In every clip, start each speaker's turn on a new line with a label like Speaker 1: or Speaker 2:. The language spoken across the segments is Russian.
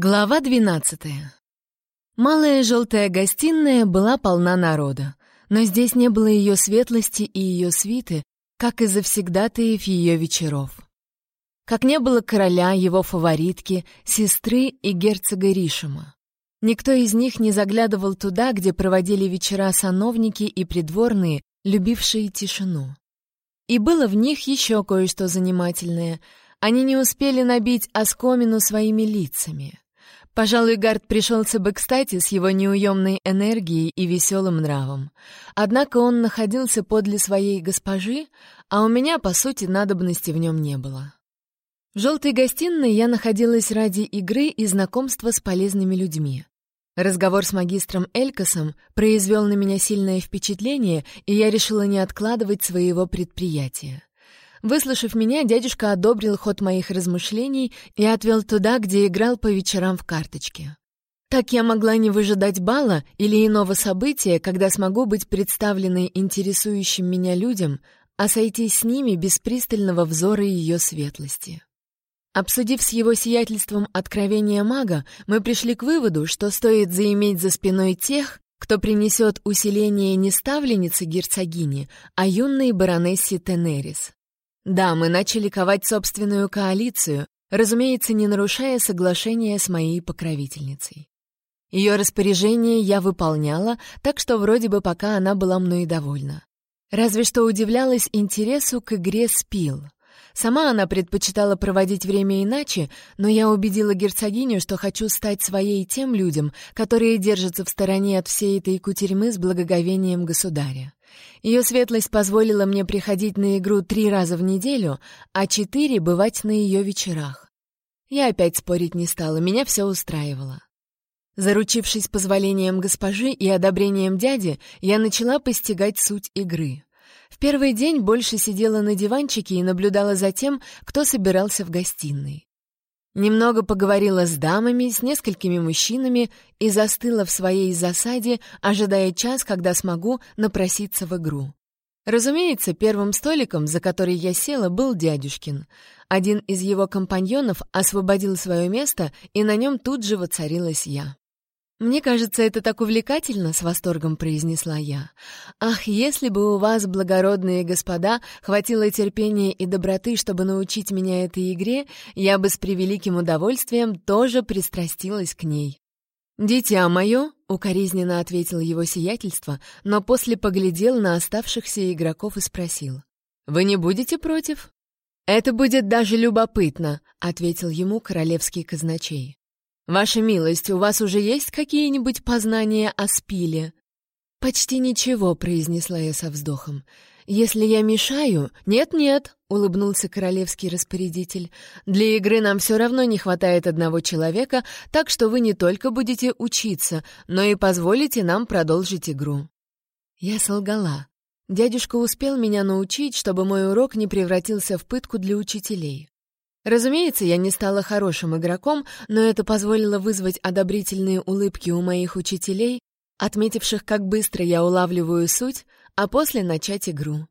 Speaker 1: Глава двенадцатая. Малая желтая гостиная была полна народа, но здесь не было ее светлости и ее свиты, как и завсегдатаев ее вечеров. Как не было короля, его фаворитки, сестры и герцога Ришима. Никто из них не заглядывал туда, где проводили вечера сановники и придворные, любившие тишину. И было в них еще кое-что занимательное. Они не успели набить оскомину своими лицами. Пожалуй, Гард пришелся бы кстати с его неуемной энергией и веселым нравом. Однако он находился подле своей госпожи, а у меня, по сути, надобности в нем не было. В желтой гостиной я находилась ради игры и знакомства с полезными людьми. Разговор с магистром Элькасом произвел на меня сильное впечатление, и я решила не откладывать своего предприятия. Выслушав меня, дядюшка одобрил ход моих размышлений и отвел туда, где играл по вечерам в карточки. Так я могла не выжидать бала или иного события, когда смогу быть представленной интересующим меня людям, а сойти с ними без пристального взора ее светлости. Обсудив с его сиятельством откровения мага, мы пришли к выводу, что стоит заиметь за спиной тех, кто принесет усиление не ставленницы герцогини, а юной баронессе Тенерис. Да, мы начали ковать собственную коалицию, разумеется, не нарушая соглашения с моей покровительницей. Ее распоряжение я выполняла, так что вроде бы пока она была мной довольна. Разве что удивлялась интересу к игре «Спил». Сама она предпочитала проводить время иначе, но я убедила герцогиню, что хочу стать своей тем людям, которые держатся в стороне от всей этой кутерьмы с благоговением государя. Ее светлость позволила мне приходить на игру три раза в неделю, а четыре — бывать на ее вечерах. Я опять спорить не стала, меня все устраивало. Заручившись позволением госпожи и одобрением дяди, я начала постигать суть игры. В первый день больше сидела на диванчике и наблюдала за тем, кто собирался в гостиной. Немного поговорила с дамами, с несколькими мужчинами и застыла в своей засаде, ожидая час, когда смогу напроситься в игру. Разумеется, первым столиком, за который я села, был дядюшкин. Один из его компаньонов освободил свое место, и на нем тут же воцарилась я. «Мне кажется, это так увлекательно», — с восторгом произнесла я. «Ах, если бы у вас, благородные господа, хватило терпения и доброты, чтобы научить меня этой игре, я бы с превеликим удовольствием тоже пристрастилась к ней». «Дитя мое», — укоризненно ответил его сиятельство, но после поглядел на оставшихся игроков и спросил. «Вы не будете против?» «Это будет даже любопытно», — ответил ему королевский казначей. «Ваша милость, у вас уже есть какие-нибудь познания о спиле?» «Почти ничего», — произнесла я со вздохом. «Если я мешаю...» «Нет-нет», — улыбнулся королевский распорядитель. «Для игры нам все равно не хватает одного человека, так что вы не только будете учиться, но и позволите нам продолжить игру». Я солгала. Дядюшка успел меня научить, чтобы мой урок не превратился в пытку для учителей. Разумеется, я не стала хорошим игроком, но это позволило вызвать одобрительные улыбки у моих учителей, отметивших, как быстро я улавливаю суть, а после начать игру.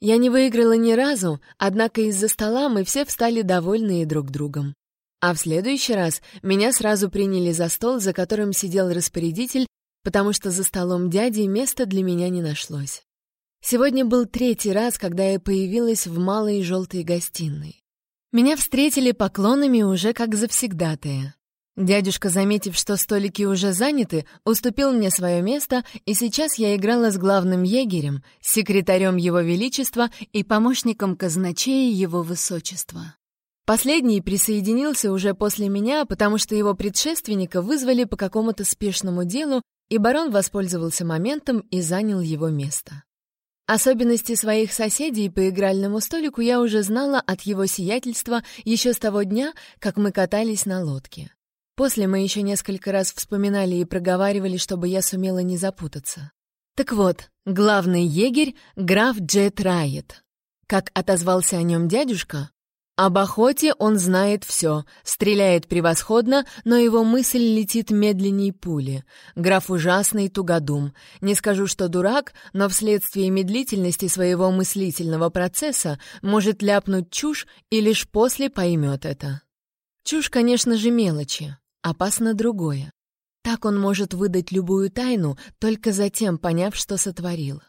Speaker 1: Я не выиграла ни разу, однако из-за стола мы все встали довольные друг другом. А в следующий раз меня сразу приняли за стол, за которым сидел распорядитель, потому что за столом дяди места для меня не нашлось. Сегодня был третий раз, когда я появилась в малой желтой гостиной. Меня встретили поклонами уже как завсегдатая. Дядюшка, заметив, что столики уже заняты, уступил мне свое место, и сейчас я играла с главным егерем, секретарем Его Величества и помощником казначея Его Высочества. Последний присоединился уже после меня, потому что его предшественника вызвали по какому-то спешному делу, и барон воспользовался моментом и занял его место. Особенности своих соседей по игральному столику я уже знала от его сиятельства еще с того дня, как мы катались на лодке. После мы еще несколько раз вспоминали и проговаривали, чтобы я сумела не запутаться. Так вот, главный егерь — граф Джет Райет. Как отозвался о нем дядюшка, об охоте он знает все, стреляет превосходно, но его мысль летит медленней пули. Граф ужасный тугодум. Не скажу, что дурак, но вследствие медлительности своего мыслительного процесса может ляпнуть чушь и лишь после поймет это. Чушь, конечно же, мелочи. Опасно другое. Так он может выдать любую тайну, только затем поняв, что сотворил.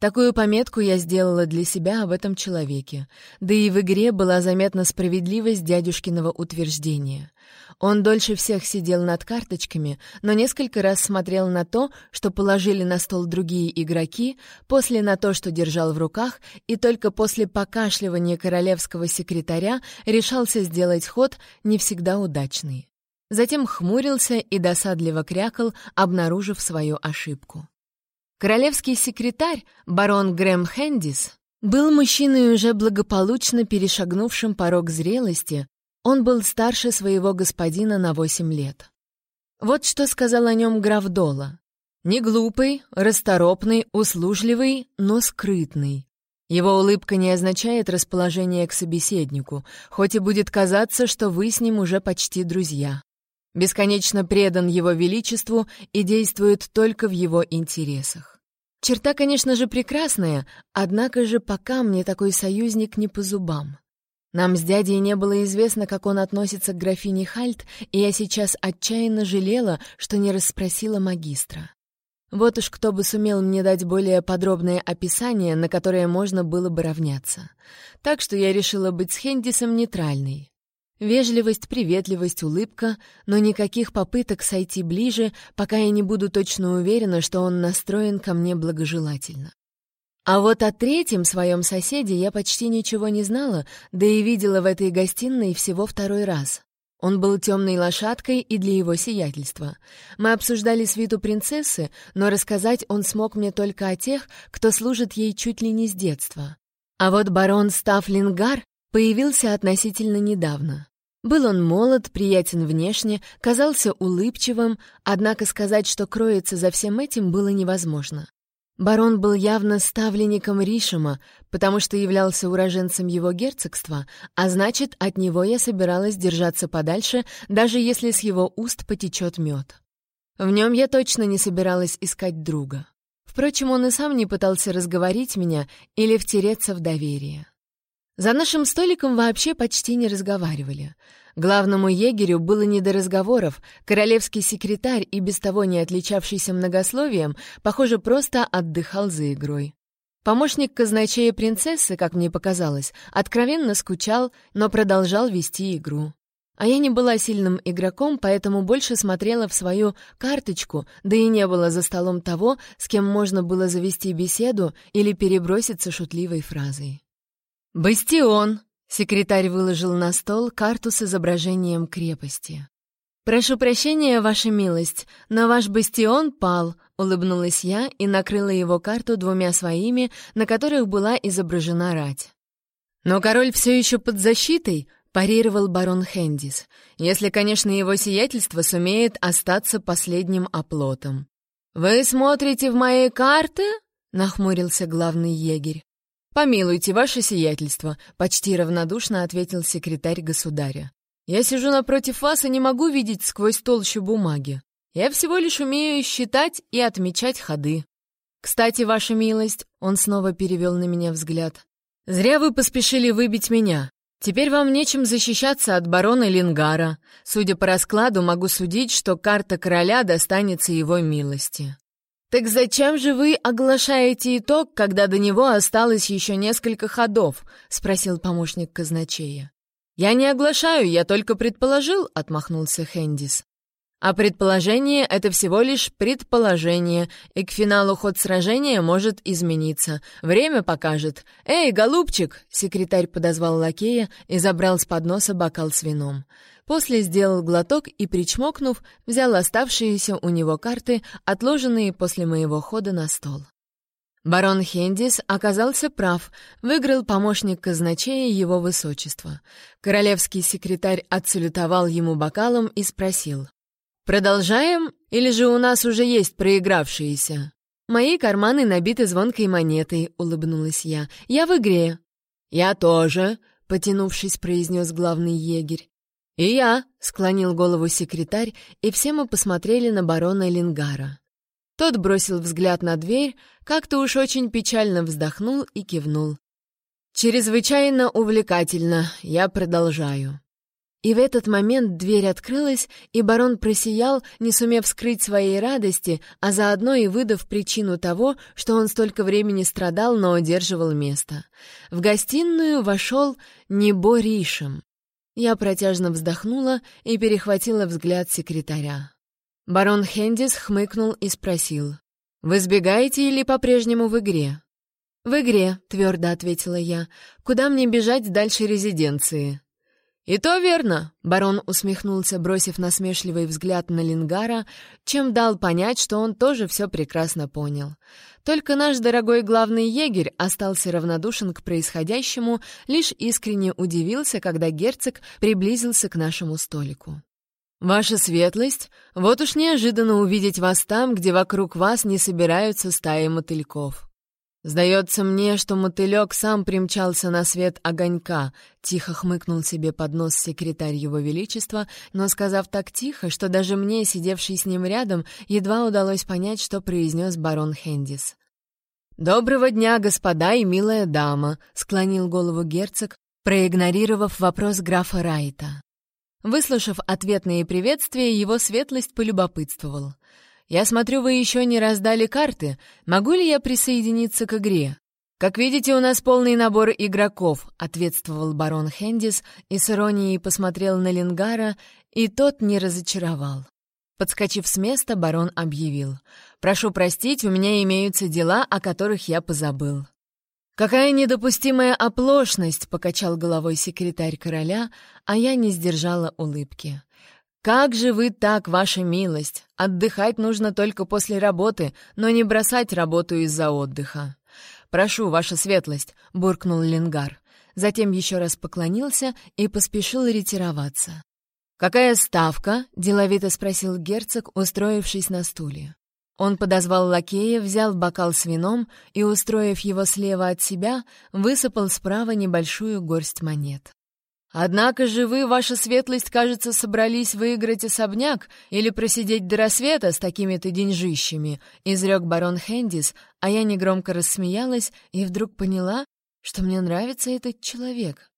Speaker 1: Такую пометку я сделала для себя об этом человеке. Да и в игре была заметна справедливость дядюшкиного утверждения. Он дольше всех сидел над карточками, но несколько раз смотрел на то, что положили на стол другие игроки, после на то, что держал в руках, и только после покашливания королевского секретаря решался сделать ход, не всегда удачный. Затем хмурился и досадливо крякал, обнаружив свою ошибку. Королевский секретарь, барон Грэм Хэндис, был мужчиной, уже благополучно перешагнувшим порог зрелости, он был старше своего господина на восемь лет. Вот что сказал о нем граф Дола. Не глупый, расторопный, услужливый, но скрытный. Его улыбка не означает расположение к собеседнику, хоть и будет казаться, что вы с ним уже почти друзья бесконечно предан его величеству и действует только в его интересах. Черта, конечно же, прекрасная, однако же пока мне такой союзник не по зубам. Нам с дядей не было известно, как он относится к графине Хальт, и я сейчас отчаянно жалела, что не расспросила магистра. Вот уж кто бы сумел мне дать более подробное описание, на которое можно было бы равняться. Так что я решила быть с Хендисом нейтральной. Вежливость, приветливость, улыбка, но никаких попыток сойти ближе, пока я не буду точно уверена, что он настроен ко мне благожелательно. А вот о третьем своем соседе я почти ничего не знала, да и видела в этой гостиной всего второй раз. Он был темной лошадкой и для его сиятельства. Мы обсуждали свиту принцессы, но рассказать он смог мне только о тех, кто служит ей чуть ли не с детства. А вот барон Стафлингар появился относительно недавно. Был он молод, приятен внешне, казался улыбчивым, однако сказать, что кроется за всем этим, было невозможно. Барон был явно ставленником Ришима, потому что являлся уроженцем его герцогства, а значит, от него я собиралась держаться подальше, даже если с его уст потечет мед. В нем я точно не собиралась искать друга. Впрочем, он и сам не пытался разговорить меня или втереться в доверие. За нашим столиком вообще почти не разговаривали. Главному егерю было не до разговоров, королевский секретарь, и без того не отличавшийся многословием, похоже, просто отдыхал за игрой. Помощник казначея принцессы, как мне показалось, откровенно скучал, но продолжал вести игру. А я не была сильным игроком, поэтому больше смотрела в свою карточку, да и не было за столом того, с кем можно было завести беседу или переброситься шутливой фразой. «Бастион!» — секретарь выложил на стол карту с изображением крепости. «Прошу прощения, ваша милость, но ваш бастион пал», — улыбнулась я и накрыла его карту двумя своими, на которых была изображена рать. «Но король все еще под защитой», — парировал барон Хендис, «если, конечно, его сиятельство сумеет остаться последним оплотом». «Вы смотрите в мои карты?» — нахмурился главный егерь. «Помилуйте, ваше сиятельство», — почти равнодушно ответил секретарь государя. «Я сижу напротив вас и не могу видеть сквозь толщу бумаги. Я всего лишь умею считать и отмечать ходы. Кстати, ваша милость, он снова перевел на меня взгляд. Зря вы поспешили выбить меня. Теперь вам нечем защищаться от барона Лингара. Судя по раскладу, могу судить, что карта короля достанется его милости. «Так зачем же вы оглашаете итог, когда до него осталось еще несколько ходов?» — спросил помощник казначея. «Я не оглашаю, я только предположил», — отмахнулся Хэндис. «А предположение — это всего лишь предположение, и к финалу ход сражения может измениться. Время покажет. Эй, голубчик!» — секретарь подозвал лакея и забрал с подноса бокал с вином. После сделал глоток и, причмокнув, взял оставшиеся у него карты, отложенные после моего хода на стол. Барон Хендис оказался прав, выиграл помощник казначея его высочества. Королевский секретарь отсалютовал ему бокалом и спросил. «Продолжаем, или же у нас уже есть проигравшиеся?» «Мои карманы набиты звонкой монетой», — улыбнулась я. «Я в игре». «Я тоже», — потянувшись, произнес главный егерь. «И я», — склонил голову секретарь, и все мы посмотрели на барона Лингара. Тот бросил взгляд на дверь, как-то уж очень печально вздохнул и кивнул. «Чрезвычайно увлекательно, я продолжаю». И в этот момент дверь открылась, и барон просиял, не сумев скрыть своей радости, а заодно и выдав причину того, что он столько времени страдал, но удерживал место. В гостиную вошел Небо Ришем. Я протяжно вздохнула и перехватила взгляд секретаря. Барон Хендис хмыкнул и спросил. «Вы сбегаете или по-прежнему в игре?» «В игре», — твердо ответила я. «Куда мне бежать дальше резиденции?» «И то верно», — барон усмехнулся, бросив насмешливый взгляд на Лингара, чем дал понять, что он тоже все прекрасно понял. Только наш дорогой главный егерь остался равнодушен к происходящему, лишь искренне удивился, когда герцог приблизился к нашему столику. «Ваша светлость, вот уж неожиданно увидеть вас там, где вокруг вас не собираются стаи мотыльков». «Сдается мне, что мотылек сам примчался на свет огонька», — тихо хмыкнул себе под нос секретарь его величества, но сказав так тихо, что даже мне, сидевший с ним рядом, едва удалось понять, что произнес барон Хендис. «Доброго дня, господа и милая дама», — склонил голову герцог, проигнорировав вопрос графа Райта. Выслушав ответные приветствия, его светлость полюбопытствовал — «Я смотрю, вы еще не раздали карты. Могу ли я присоединиться к игре?» «Как видите, у нас полный набор игроков», — ответствовал барон Хендис и с иронией посмотрел на Лингара, и тот не разочаровал. Подскочив с места, барон объявил. «Прошу простить, у меня имеются дела, о которых я позабыл». «Какая недопустимая оплошность!» — покачал головой секретарь короля, а я не сдержала улыбки. «Как же вы так, ваша милость? Отдыхать нужно только после работы, но не бросать работу из-за отдыха». «Прошу, ваша светлость», — буркнул Ленгар. Затем еще раз поклонился и поспешил ретироваться. «Какая ставка?» — деловито спросил герцог, устроившись на стуле. Он подозвал лакея, взял бокал с вином и, устроив его слева от себя, высыпал справа небольшую горсть монет. «Однако же вы, ваша светлость, кажется, собрались выиграть особняк или просидеть до рассвета с такими-то деньжищами», — изрек барон Хендис, а я негромко рассмеялась и вдруг поняла, что мне нравится этот человек.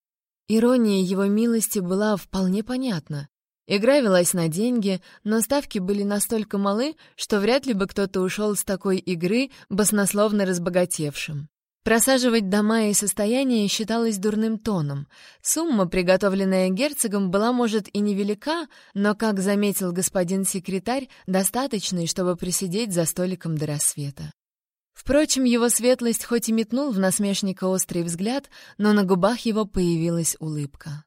Speaker 1: Ирония его милости была вполне понятна. Игра велась на деньги, но ставки были настолько малы, что вряд ли бы кто-то ушел с такой игры баснословно разбогатевшим. Просаживать дома и состояния считалось дурным тоном. Сумма, приготовленная герцогом, была, может, и невелика, но, как заметил господин секретарь, достаточной, чтобы присидеть за столиком до рассвета. Впрочем, его светлость хоть и метнул в насмешника острый взгляд, но на губах его появилась улыбка.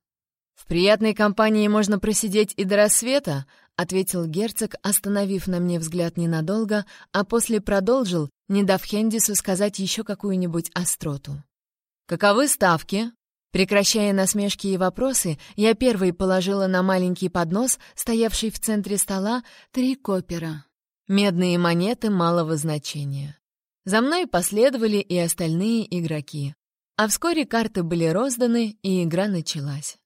Speaker 1: «В приятной компании можно просидеть и до рассвета», — ответил герцог, остановив на мне взгляд ненадолго, а после продолжил, не дав Хендису сказать еще какую-нибудь остроту. «Каковы ставки?» Прекращая насмешки и вопросы, я первой положила на маленький поднос, стоявший в центре стола, три копера. Медные монеты малого значения. За мной последовали и остальные игроки. А вскоре карты были розданы, и игра началась.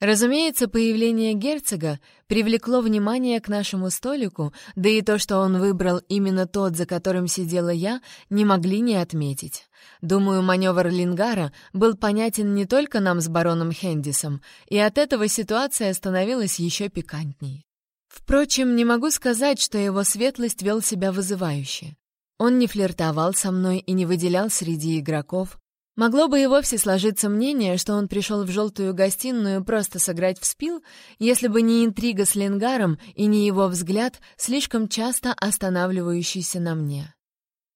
Speaker 1: Разумеется, появление герцога привлекло внимание к нашему столику, да и то, что он выбрал именно тот, за которым сидела я, не могли не отметить. Думаю, маневр Лингара был понятен не только нам с бароном Хендисом, и от этого ситуация становилась еще пикантней. Впрочем, не могу сказать, что его светлость вел себя вызывающе. Он не флиртовал со мной и не выделял среди игроков, Могло бы и вовсе сложиться мнение, что он пришел в желтую гостиную просто сыграть в спил, если бы не интрига с Ленгаром и не его взгляд, слишком часто останавливающийся на мне.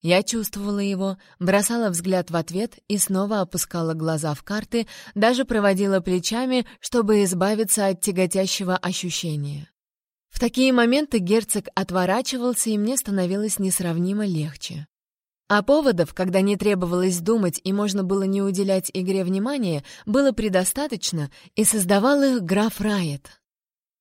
Speaker 1: Я чувствовала его, бросала взгляд в ответ и снова опускала глаза в карты, даже проводила плечами, чтобы избавиться от тяготящего ощущения. В такие моменты герцог отворачивался, и мне становилось несравнимо легче. А поводов, когда не требовалось думать и можно было не уделять игре внимания, было предостаточно, и создавал их граф Райет.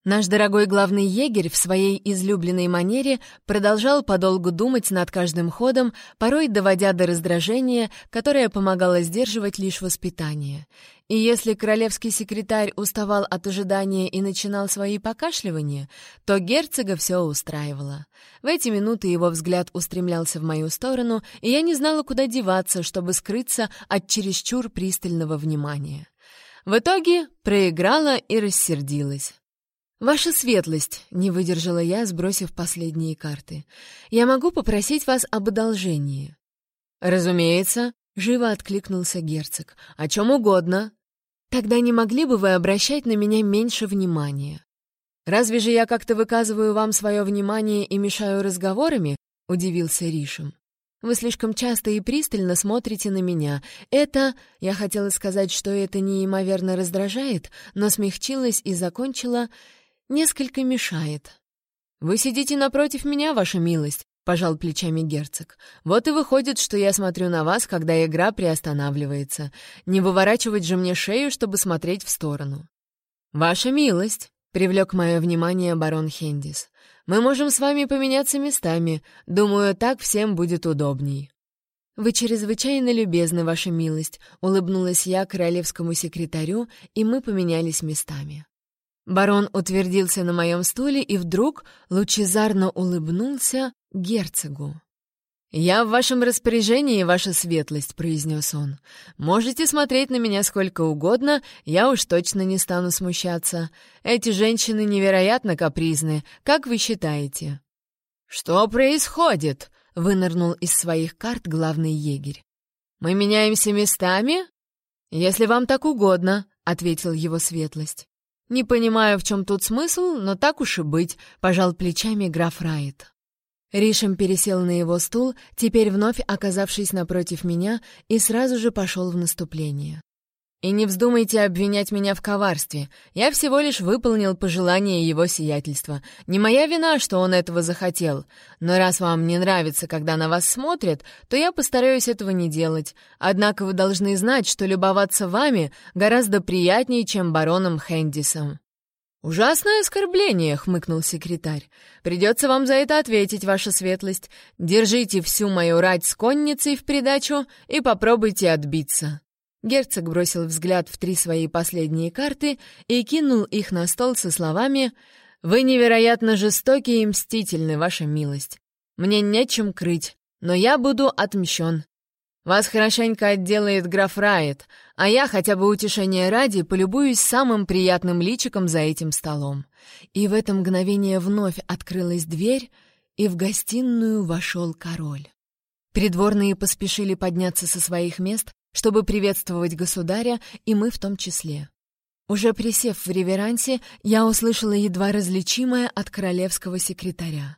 Speaker 1: Наш дорогой главный егерь в своей излюбленной манере продолжал подолгу думать над каждым ходом, порой доводя до раздражения, которое помогало сдерживать лишь воспитание. И если королевский секретарь уставал от ожидания и начинал свои покашливания, то герцога все устраивало. В эти минуты его взгляд устремлялся в мою сторону, и я не знала, куда деваться, чтобы скрыться от чересчур пристального внимания. В итоге проиграла и рассердилась. «Ваша светлость», — не выдержала я, сбросив последние карты, — «я могу попросить вас об одолжении». «Разумеется», — живо откликнулся герцог, — «о чем угодно». «Тогда не могли бы вы обращать на меня меньше внимания?» «Разве же я как-то выказываю вам свое внимание и мешаю разговорами?» — удивился Ришем. «Вы слишком часто и пристально смотрите на меня. Это...» Я хотела сказать, что это неимоверно раздражает, но смягчилась и закончила несколько мешает. «Вы сидите напротив меня, ваша милость», — пожал плечами герцог. «Вот и выходит, что я смотрю на вас, когда игра приостанавливается. Не выворачивать же мне шею, чтобы смотреть в сторону». «Ваша милость», — привлек мое внимание барон Хендис. «Мы можем с вами поменяться местами. Думаю, так всем будет удобней». «Вы чрезвычайно любезны, ваша милость», — улыбнулась я королевскому секретарю, и мы поменялись местами. Барон утвердился на моем стуле и вдруг лучезарно улыбнулся герцогу. «Я в вашем распоряжении, ваша светлость», — произнес он. «Можете смотреть на меня сколько угодно, я уж точно не стану смущаться. Эти женщины невероятно капризны, как вы считаете?» «Что происходит?» — вынырнул из своих карт главный егерь. «Мы меняемся местами?» «Если вам так угодно», — ответил его светлость. «Не понимаю, в чем тут смысл, но так уж и быть», — пожал плечами граф Райт. Ришем пересел на его стул, теперь вновь оказавшись напротив меня, и сразу же пошел в наступление. И не вздумайте обвинять меня в коварстве. Я всего лишь выполнил пожелание его сиятельства. Не моя вина, что он этого захотел. Но раз вам не нравится, когда на вас смотрят, то я постараюсь этого не делать. Однако вы должны знать, что любоваться вами гораздо приятнее, чем бароном Хэндисом». «Ужасное оскорбление», — хмыкнул секретарь. «Придется вам за это ответить, ваша светлость. Держите всю мою рать с конницей в придачу и попробуйте отбиться». Герцог бросил взгляд в три свои последние карты и кинул их на стол со словами «Вы невероятно жестоки и мстительны, ваша милость. Мне нечем крыть, но я буду отмщен. Вас хорошенько отделает граф Райет, а я, хотя бы утешения ради, полюбуюсь самым приятным личиком за этим столом». И в это мгновение вновь открылась дверь, и в гостиную вошел король. Придворные поспешили подняться со своих мест, чтобы приветствовать государя, и мы в том числе. Уже присев в реверансе, я услышала едва различимое от королевского секретаря.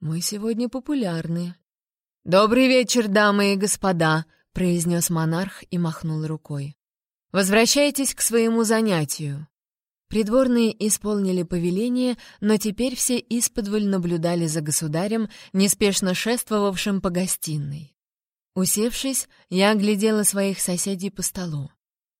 Speaker 1: «Мы сегодня популярны». «Добрый вечер, дамы и господа», — произнес монарх и махнул рукой. «Возвращайтесь к своему занятию». Придворные исполнили повеление, но теперь все исподволь наблюдали за государем, неспешно шествовавшим по гостиной. Усевшись, я оглядела своих соседей по столу.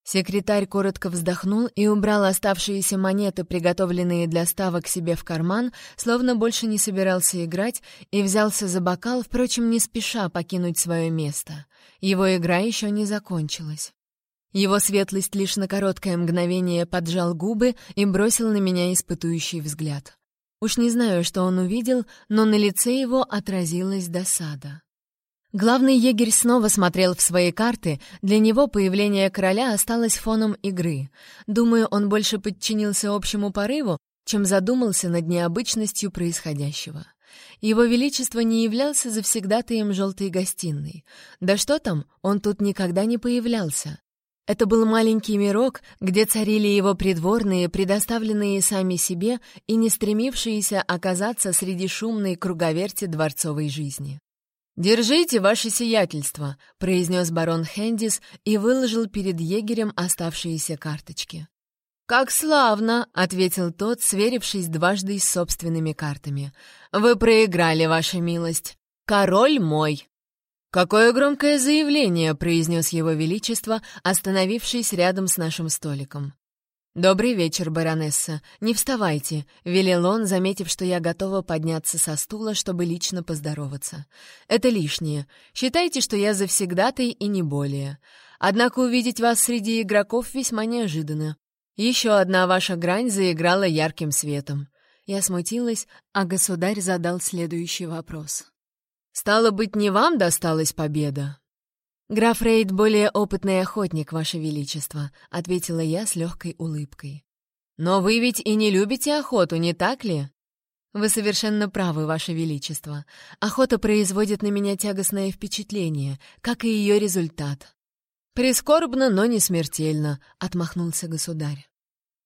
Speaker 1: Секретарь коротко вздохнул и убрал оставшиеся монеты, приготовленные для ставок себе в карман, словно больше не собирался играть, и взялся за бокал, впрочем, не спеша покинуть свое место. Его игра еще не закончилась. Его светлость лишь на короткое мгновение поджал губы и бросил на меня испытующий взгляд. Уж не знаю, что он увидел, но на лице его отразилась досада. Главный егерь снова смотрел в свои карты, для него появление короля осталось фоном игры. Думаю, он больше подчинился общему порыву, чем задумался над необычностью происходящего. Его Величество не являлся завсегдатаем желтой гостиной. Да что там, он тут никогда не появлялся. Это был маленький мирок, где царили его придворные, предоставленные сами себе и не стремившиеся оказаться среди шумной круговерти дворцовой жизни. «Держите ваше сиятельство», — произнес барон Хендис и выложил перед егерем оставшиеся карточки. «Как славно!» — ответил тот, сверившись дважды с собственными картами. «Вы проиграли, ваша милость. Король мой!» «Какое громкое заявление!» — произнес его величество, остановившись рядом с нашим столиком. «Добрый вечер, баронесса. Не вставайте», — велел он, заметив, что я готова подняться со стула, чтобы лично поздороваться. «Это лишнее. Считайте, что я завсегдатай и не более. Однако увидеть вас среди игроков весьма неожиданно. Еще одна ваша грань заиграла ярким светом». Я смутилась, а государь задал следующий вопрос. «Стало быть, не вам досталась победа?» «Граф Рейд более опытный охотник, Ваше Величество», — ответила я с легкой улыбкой. «Но вы ведь и не любите охоту, не так ли?» «Вы совершенно правы, Ваше Величество. Охота производит на меня тягостное впечатление, как и ее результат». «Прискорбно, но не смертельно», — отмахнулся государь.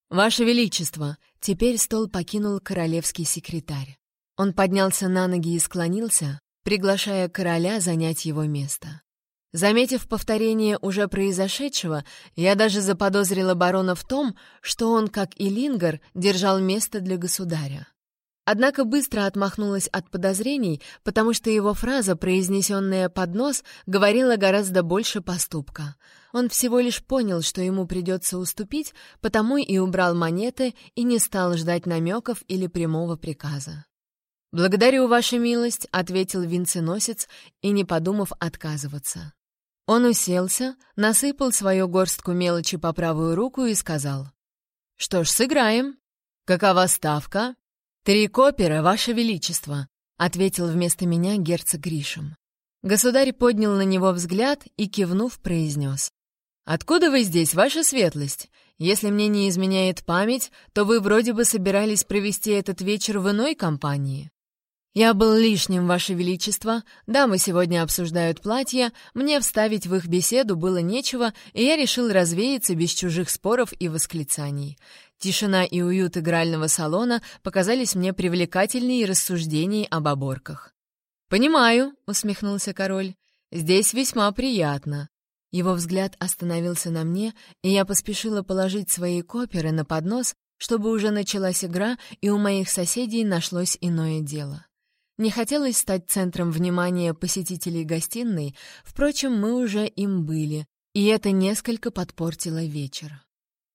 Speaker 1: «Ваше Величество!» Теперь стол покинул королевский секретарь. Он поднялся на ноги и склонился, приглашая короля занять его место. Заметив повторение уже произошедшего, я даже заподозрила барона в том, что он, как и Лингар, держал место для государя. Однако быстро отмахнулась от подозрений, потому что его фраза, произнесенная под нос, говорила гораздо больше поступка. Он всего лишь понял, что ему придется уступить, потому и убрал монеты и не стал ждать намеков или прямого приказа. «Благодарю, Ваша милость», — ответил венценосец и, не подумав, отказываться. Он уселся, насыпал свою горстку мелочи по правую руку и сказал. «Что ж, сыграем. Какова ставка?» «Три копера, Ваше Величество», — ответил вместо меня герцог Гришем. Государь поднял на него взгляд и, кивнув, произнес. «Откуда вы здесь, Ваша Светлость? Если мне не изменяет память, то вы вроде бы собирались провести этот вечер в иной компании». «Я был лишним, Ваше Величество. Дамы сегодня обсуждают платья, мне вставить в их беседу было нечего, и я решил развеяться без чужих споров и восклицаний. Тишина и уют игрального салона показались мне привлекательнее рассуждений об оборках. «Понимаю», — усмехнулся король, — «здесь весьма приятно». Его взгляд остановился на мне, и я поспешила положить свои коперы на поднос, чтобы уже началась игра, и у моих соседей нашлось иное дело. Не хотелось стать центром внимания посетителей гостиной, впрочем, мы уже им были, и это несколько подпортило вечер.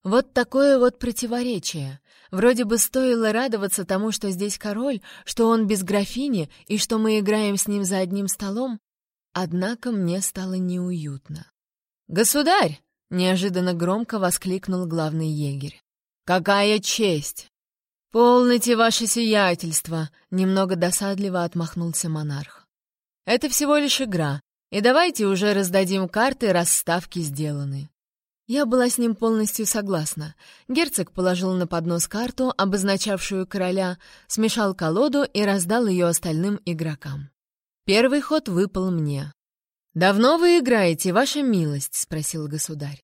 Speaker 1: Вот такое вот противоречие. Вроде бы стоило радоваться тому, что здесь король, что он без графини и что мы играем с ним за одним столом, однако мне стало неуютно. «Государь!» — неожиданно громко воскликнул главный егерь. «Какая честь! «Полните ваше сиятельство!» — немного досадливо отмахнулся монарх. «Это всего лишь игра, и давайте уже раздадим карты, раз ставки сделаны». Я была с ним полностью согласна. Герцог положил на поднос карту, обозначавшую короля, смешал колоду и раздал ее остальным игрокам. Первый ход выпал мне. «Давно вы играете, ваша милость?» — спросил государь.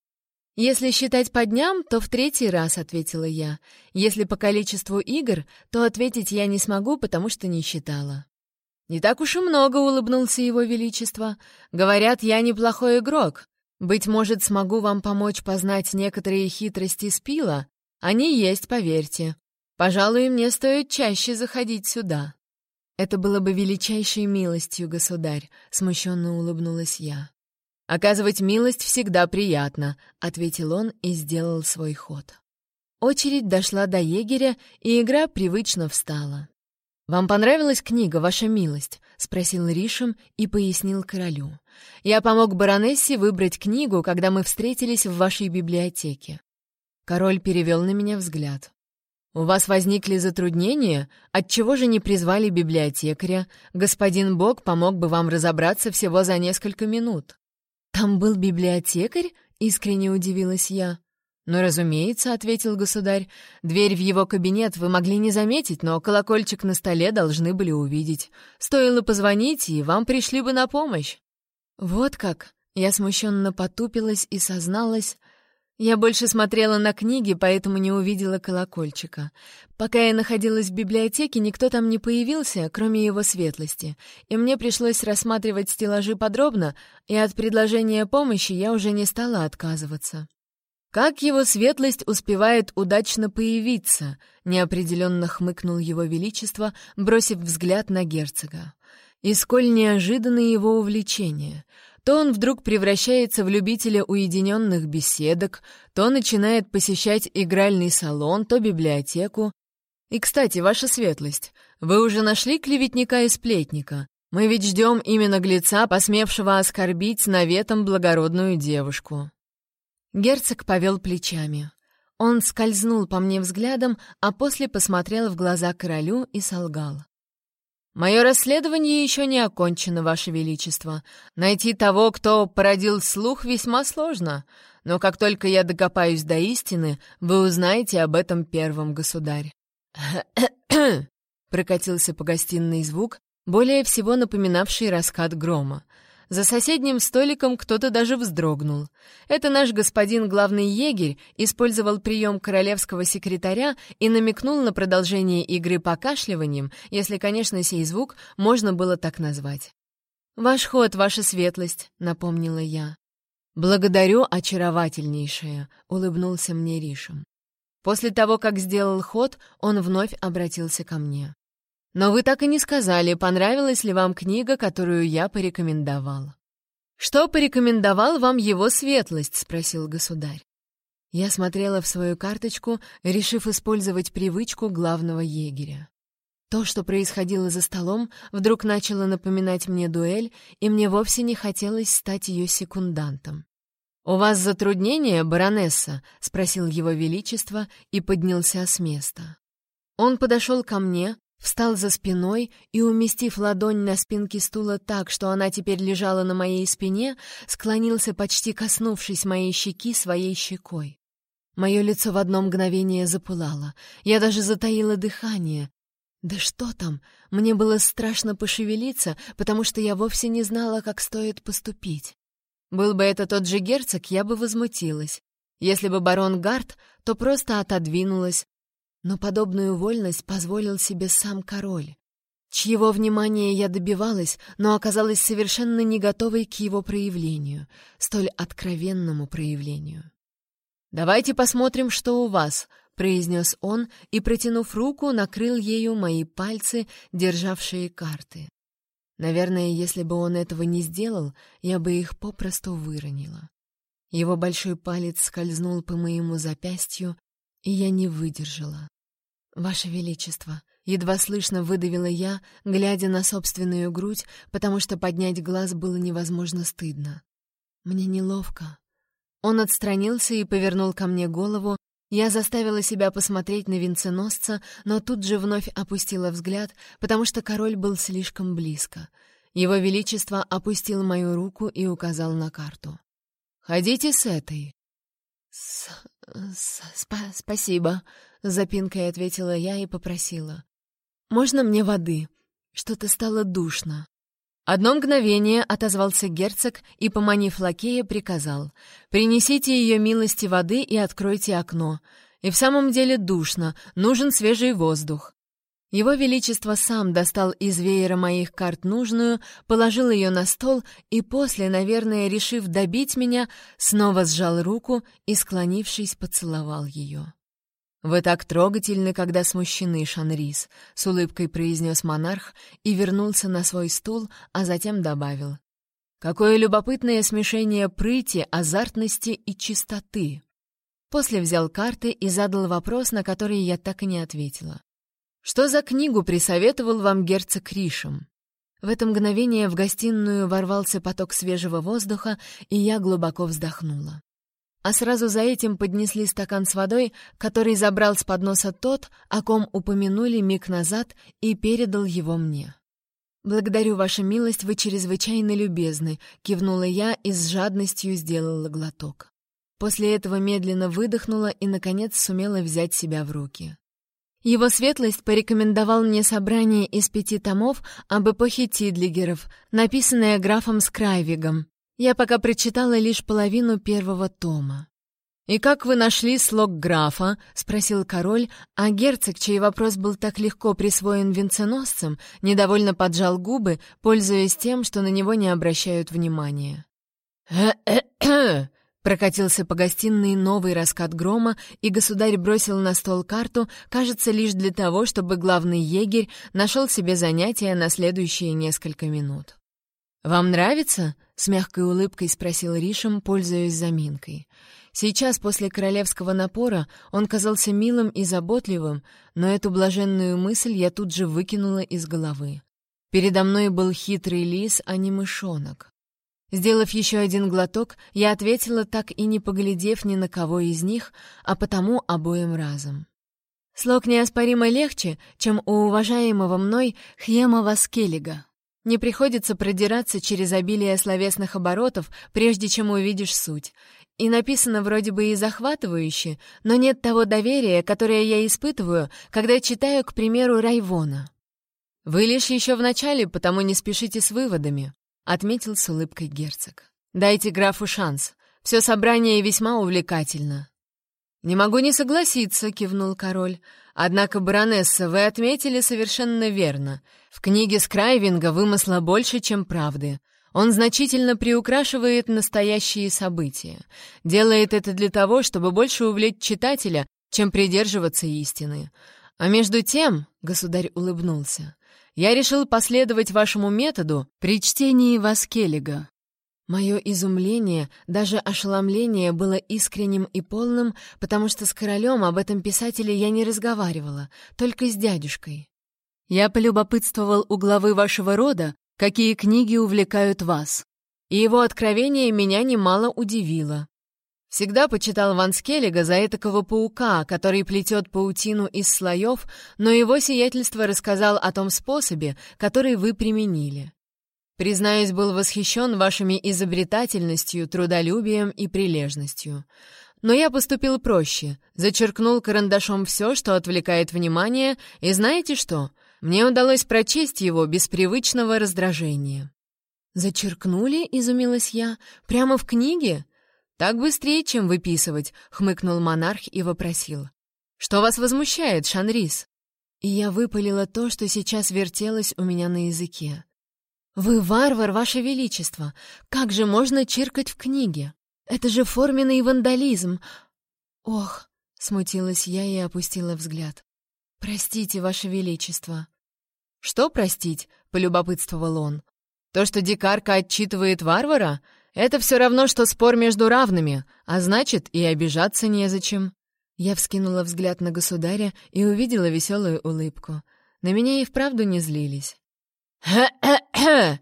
Speaker 1: «Если считать по дням, то в третий раз», — ответила я. «Если по количеству игр, то ответить я не смогу, потому что не считала». «Не так уж и много», — улыбнулся его величество. «Говорят, я неплохой игрок. Быть может, смогу вам помочь познать некоторые хитрости спила? Они есть, поверьте. Пожалуй, мне стоит чаще заходить сюда». «Это было бы величайшей милостью, государь», — смущенно улыбнулась я. «Оказывать милость всегда приятно», — ответил он и сделал свой ход. Очередь дошла до егеря, и игра привычно встала. «Вам понравилась книга, ваша милость?» — спросил Ришем и пояснил королю. «Я помог баронессе выбрать книгу, когда мы встретились в вашей библиотеке». Король перевел на меня взгляд. «У вас возникли затруднения? Отчего же не призвали библиотекаря? Господин Бог помог бы вам разобраться всего за несколько минут». «Там был библиотекарь?» — искренне удивилась я. «Ну, разумеется», — ответил государь. «Дверь в его кабинет вы могли не заметить, но колокольчик на столе должны были увидеть. Стоило позвонить, и вам пришли бы на помощь». «Вот как!» — я смущенно потупилась и созналась, я больше смотрела на книги, поэтому не увидела колокольчика. Пока я находилась в библиотеке, никто там не появился, кроме его светлости, и мне пришлось рассматривать стеллажи подробно, и от предложения помощи я уже не стала отказываться. «Как его светлость успевает удачно появиться?» — неопределенно хмыкнул его величество, бросив взгляд на герцога. «И сколь неожиданно его увлечение!» То он вдруг превращается в любителя уединенных беседок, то начинает посещать игральный салон, то библиотеку. И, кстати, ваша светлость, вы уже нашли клеветника и сплетника? Мы ведь ждем именно глица, посмевшего оскорбить наветом благородную девушку». Герцог повел плечами. Он скользнул по мне взглядом, а после посмотрел в глаза королю и солгал. «Мое расследование еще не окончено, Ваше Величество. Найти того, кто породил слух, весьма сложно. Но как только я докопаюсь до истины, вы узнаете об этом первым, государь». прокатился по гостиной звук, более всего напоминавший раскат грома. За соседним столиком кто-то даже вздрогнул. Это наш господин главный егерь использовал прием королевского секретаря и намекнул на продолжение игры покашливанием, если, конечно, сей звук можно было так назвать. «Ваш ход, ваша светлость», — напомнила я. «Благодарю, очаровательнейшая», — улыбнулся мне Ришем. После того, как сделал ход, он вновь обратился ко мне. Но вы так и не сказали, понравилась ли вам книга, которую я порекомендовал. «Что порекомендовал вам его светлость?» — спросил государь. Я смотрела в свою карточку, решив использовать привычку главного егеря. То, что происходило за столом, вдруг начало напоминать мне дуэль, и мне вовсе не хотелось стать ее секундантом. «У вас затруднения, баронесса?» — спросил его величество и поднялся с места. Он подошел ко мне, встал за спиной и, уместив ладонь на спинке стула так, что она теперь лежала на моей спине, склонился, почти коснувшись моей щеки своей щекой. Мое лицо в одно мгновение запылало. Я даже затаила дыхание. Да что там, мне было страшно пошевелиться, потому что я вовсе не знала, как стоит поступить. Был бы это тот же герцог, я бы возмутилась. Если бы барон Гарт, то просто отодвинулась, но подобную вольность позволил себе сам король, чьего внимания я добивалась, но оказалась совершенно не готовой к его проявлению, столь откровенному проявлению. «Давайте посмотрим, что у вас», — произнес он и, протянув руку, накрыл ею мои пальцы, державшие карты. Наверное, если бы он этого не сделал, я бы их попросту выронила. Его большой палец скользнул по моему запястью, и я не выдержала. «Ваше Величество!» — едва слышно выдавила я, глядя на собственную грудь, потому что поднять глаз было невозможно стыдно. «Мне неловко». Он отстранился и повернул ко мне голову. Я заставила себя посмотреть на венценосца, но тут же вновь опустила взгляд, потому что король был слишком близко. Его Величество опустил мою руку и указал на карту. «Ходите с этой». «С... с... Спа спасибо», запинкой ответила я и попросила. «Можно мне воды? Что-то стало душно». Одно мгновение отозвался герцог и, поманив лакея, приказал. «Принесите ее милости воды и откройте окно. И в самом деле душно, нужен свежий воздух». Его Величество сам достал из веера моих карт нужную, положил ее на стол и после, наверное, решив добить меня, снова сжал руку и, склонившись, поцеловал ее. «Вы так трогательны, когда смущены, Шанрис», — с улыбкой произнес монарх и вернулся на свой стул, а затем добавил. «Какое любопытное смешение прыти, азартности и чистоты!» После взял карты и задал вопрос, на который я так и не ответила. «Что за книгу присоветовал вам герцог Ришем?» В это мгновение в гостиную ворвался поток свежего воздуха, и я глубоко вздохнула а сразу за этим поднесли стакан с водой, который забрал с подноса тот, о ком упомянули миг назад, и передал его мне. «Благодарю, ваша милость, вы чрезвычайно любезны», — кивнула я и с жадностью сделала глоток. После этого медленно выдохнула и, наконец, сумела взять себя в руки. Его светлость порекомендовал мне собрание из пяти томов об эпохе Тидлигеров, написанное графом Скрайвигом. Я пока прочитала лишь половину первого тома. «И как вы нашли слог графа?» — спросил король, а герцог, чей вопрос был так легко присвоен венценосцем, недовольно поджал губы, пользуясь тем, что на него не обращают внимания. «Э-э-э!» Прокатился по гостиной новый раскат грома, и государь бросил на стол карту, кажется, лишь для того, чтобы главный егерь нашел себе занятие на следующие несколько минут. «Вам нравится?» — с мягкой улыбкой спросил Ришем, пользуясь заминкой. Сейчас, после королевского напора, он казался милым и заботливым, но эту блаженную мысль я тут же выкинула из головы. Передо мной был хитрый лис, а не мышонок. Сделав еще один глоток, я ответила так и не поглядев ни на кого из них, а потому обоим разом. Слог неоспоримо легче, чем у уважаемого мной Хьема Васкелига. Не приходится продираться через обилие словесных оборотов, прежде чем увидишь суть. И написано вроде бы и захватывающе, но нет того доверия, которое я испытываю, когда читаю, к примеру, Райвона. «Вы лишь еще в начале, потому не спешите с выводами», — отметил с улыбкой герцог. «Дайте графу шанс. Все собрание весьма увлекательно». «Не могу не согласиться», — кивнул король. «Однако, баронесса, вы отметили совершенно верно. В книге Скрайвинга вымысла больше, чем правды. Он значительно приукрашивает настоящие события. Делает это для того, чтобы больше увлечь читателя, чем придерживаться истины. А между тем, — государь улыбнулся, — я решил последовать вашему методу при чтении Васкеллига. Мое изумление, даже ошеломление было искренним и полным, потому что с королем об этом писателе я не разговаривала, только с дядюшкой. Я полюбопытствовал у главы вашего рода, какие книги увлекают вас, и его откровение меня немало удивило. Всегда почитал Ван Скеллига за этакого паука, который плетет паутину из слоев, но его сиятельство рассказал о том способе, который вы применили. Признаюсь, был восхищен вашими изобретательностью, трудолюбием и прилежностью. Но я поступил проще, зачеркнул карандашом все, что отвлекает внимание, и знаете что? Мне удалось прочесть его без привычного раздражения. «Зачеркнули?» — изумилась я. «Прямо в книге?» «Так быстрее, чем выписывать», — хмыкнул монарх и вопросил. «Что вас возмущает, Шанрис?» И я выпалила то, что сейчас вертелось у меня на языке. «Вы варвар, ваше величество! Как же можно чиркать в книге? Это же форменный вандализм!» «Ох!» — смутилась я и опустила взгляд. «Простите, ваше величество!» «Что простить?» — полюбопытствовал он. «То, что дикарка отчитывает варвара, это все равно, что спор между равными, а значит, и обижаться незачем». Я вскинула взгляд на государя и увидела веселую улыбку. На меня и вправду не злились. «Хэ-хэ-хэ!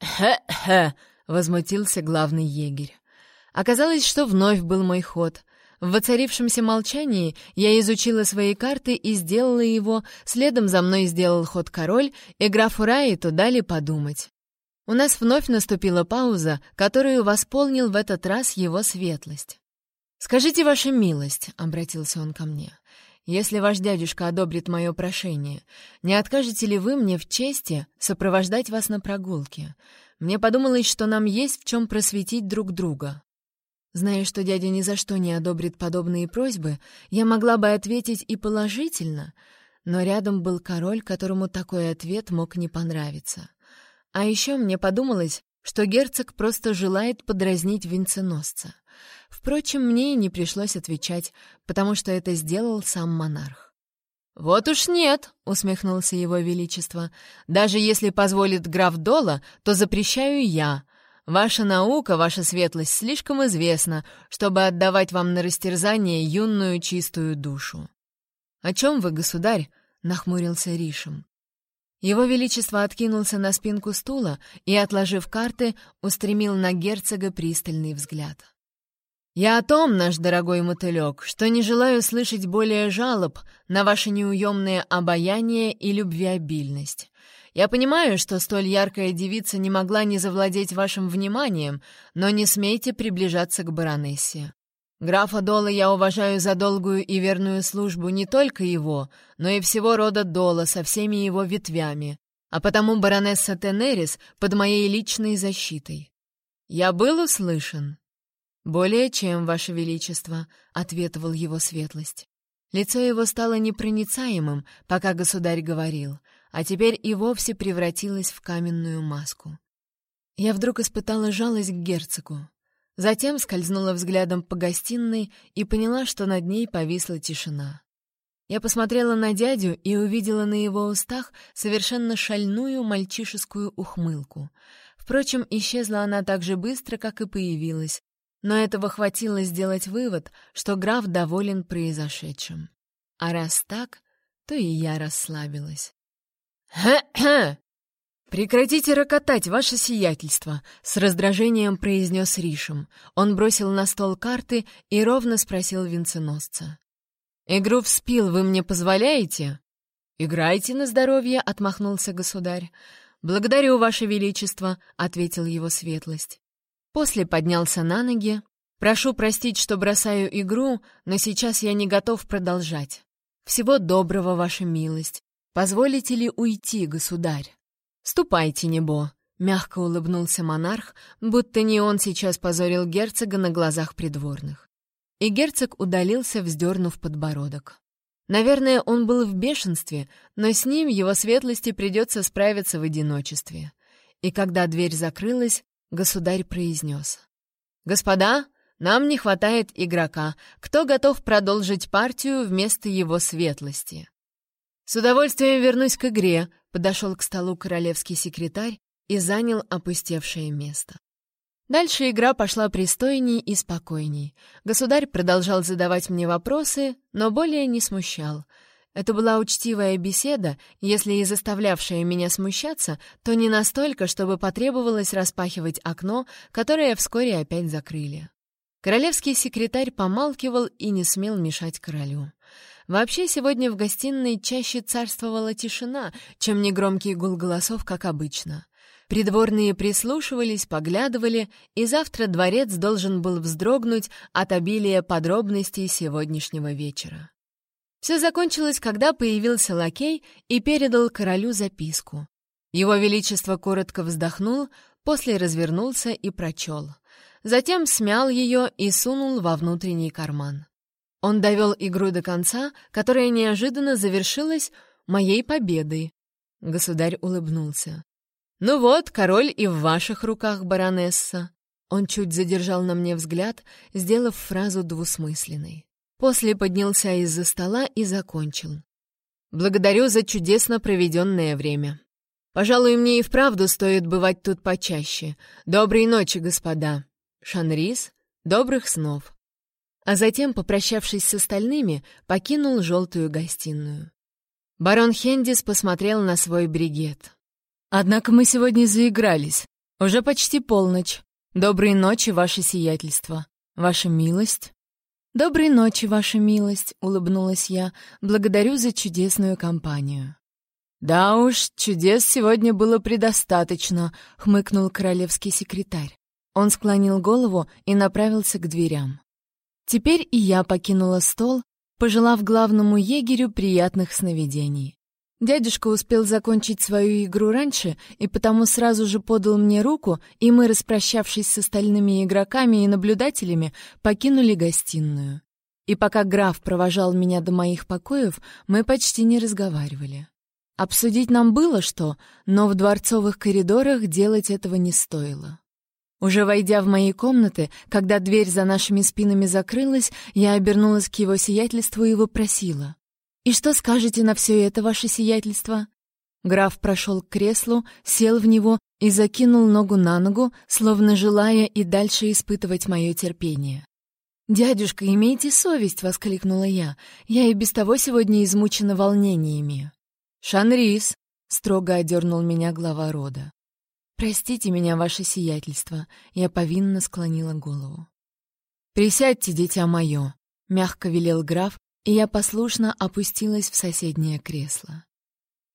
Speaker 1: Хэ-хэ!» — возмутился главный егерь. Оказалось, что вновь был мой ход. В воцарившемся молчании я изучила свои карты и сделала его, следом за мной сделал ход король, и графу Раиту дали подумать. У нас вновь наступила пауза, которую восполнил в этот раз его светлость. «Скажите, ваша милость», — обратился он ко мне, если ваш дядюшка одобрит мое прошение, не откажете ли вы мне в чести сопровождать вас на прогулке? Мне подумалось, что нам есть в чем просветить друг друга». Зная, что дядя ни за что не одобрит подобные просьбы, я могла бы ответить и положительно, но рядом был король, которому такой ответ мог не понравиться. А еще мне подумалось, что герцог просто желает подразнить венценосца. Впрочем, мне и не пришлось отвечать, потому что это сделал сам монарх. «Вот уж нет», — усмехнулся его величество. «Даже если позволит граф Дола, то запрещаю я. Ваша наука, ваша светлость, слишком известна, чтобы отдавать вам на растерзание юную чистую душу». «О чем вы, государь?» — нахмурился Ришем. Его Величество откинулся на спинку стула и, отложив карты, устремил на герцога пристальный взгляд. «Я о том, наш дорогой мотылек, что не желаю слышать более жалоб на ваше неуемное обаяние и любвеобильность. Я понимаю, что столь яркая девица не могла не завладеть вашим вниманием, но не смейте приближаться к баронессе. Графа Дола я уважаю за долгую и верную службу не только его, но и всего рода Дола со всеми его ветвями, а потому баронесса Тенерис под моей личной защитой. Я был услышан?» «Более чем, Ваше Величество», — ответывал его светлость. Лицо его стало непроницаемым, пока государь говорил, а теперь и вовсе превратилось в каменную маску. Я вдруг испытала жалость к герцогу. Затем скользнула взглядом по гостиной и поняла, что над ней повисла тишина. Я посмотрела на дядю и увидела на его устах совершенно шальную мальчишескую ухмылку. Впрочем, исчезла она так же быстро, как и появилась, но этого хватило сделать вывод, что граф доволен произошедшим. А раз так, то и я расслабилась. «Хэ-хэ! Прекратите рокотать, ваше сиятельство!» — с раздражением произнес Ришем. Он бросил на стол карты и ровно спросил венценосца. «Игру в спил вы мне позволяете?» «Играйте на здоровье», — отмахнулся государь. «Благодарю, Ваше Величество», — ответил его светлость. После поднялся на ноги. «Прошу простить, что бросаю игру, но сейчас я не готов продолжать. Всего доброго, Ваша милость. Позволите ли уйти, государь?» «Ступайте, небо», — мягко улыбнулся монарх, будто не он сейчас позорил герцога на глазах придворных. И герцог удалился, вздернув подбородок. Наверное, он был в бешенстве, но с ним его светлости придется справиться в одиночестве. И когда дверь закрылась, государь произнес. «Господа, нам не хватает игрока. Кто готов продолжить партию вместо его светлости?» «С удовольствием вернусь к игре», — подошел к столу королевский секретарь и занял опустевшее место. Дальше игра пошла пристойней и спокойней. Государь продолжал задавать мне вопросы, но более не смущал. Это была учтивая беседа, если и заставлявшая меня смущаться, то не настолько, чтобы потребовалось распахивать окно, которое вскоре опять закрыли. Королевский секретарь помалкивал и не смел мешать королю. Вообще, сегодня в гостиной чаще царствовала тишина, чем негромкий гул голосов, как обычно. Придворные прислушивались, поглядывали, и завтра дворец должен был вздрогнуть от обилия подробностей сегодняшнего вечера. Все закончилось, когда появился лакей и передал королю записку. Его Величество коротко вздохнул, после развернулся и прочел. Затем смял ее и сунул во внутренний карман. Он довел игру до конца, которая неожиданно завершилась моей победой. Государь улыбнулся. «Ну вот, король и в ваших руках, баронесса». Он чуть задержал на мне взгляд, сделав фразу двусмысленной. После поднялся из-за стола и закончил. «Благодарю за чудесно проведенное время. Пожалуй, мне и вправду стоит бывать тут почаще. Доброй ночи, господа. Шанрис, добрых снов» а затем, попрощавшись с остальными, покинул желтую гостиную. Барон Хендис посмотрел на свой бригет. «Однако мы сегодня заигрались. Уже почти полночь. Доброй ночи, ваше сиятельство. Ваша милость». «Доброй ночи, ваша милость», — улыбнулась я. «Благодарю за чудесную компанию». «Да уж, чудес сегодня было предостаточно», — хмыкнул королевский секретарь. Он склонил голову и направился к дверям. Теперь и я покинула стол, пожелав главному егерю приятных сновидений. Дядюшка успел закончить свою игру раньше, и потому сразу же подал мне руку, и мы, распрощавшись с остальными игроками и наблюдателями, покинули гостиную. И пока граф провожал меня до моих покоев, мы почти не разговаривали. Обсудить нам было что, но в дворцовых коридорах делать этого не стоило. Уже войдя в мои комнаты, когда дверь за нашими спинами закрылась, я обернулась к его сиятельству и вопросила. «И что скажете на все это, ваше сиятельство?» Граф прошел к креслу, сел в него и закинул ногу на ногу, словно желая и дальше испытывать мое терпение. «Дядюшка, имейте совесть!» — воскликнула я. «Я и без того сегодня измучена волнениями». «Шанрис!» — строго одернул меня глава рода. «Простите меня, ваше сиятельство», — я повинно склонила голову. «Присядьте, дитя мое», — мягко велел граф, и я послушно опустилась в соседнее кресло.